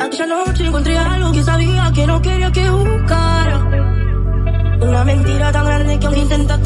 Aquella noche encontré algo que sabía que no quería que buscara. Una mentira tan grande que aunque intentaste